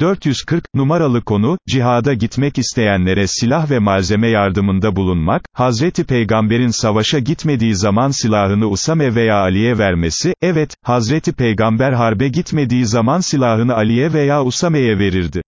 440, numaralı konu, cihada gitmek isteyenlere silah ve malzeme yardımında bulunmak, Hazreti Peygamber'in savaşa gitmediği zaman silahını Usame veya Ali'ye vermesi, evet, Hazreti Peygamber harbe gitmediği zaman silahını Ali'ye veya Usame'ye verirdi.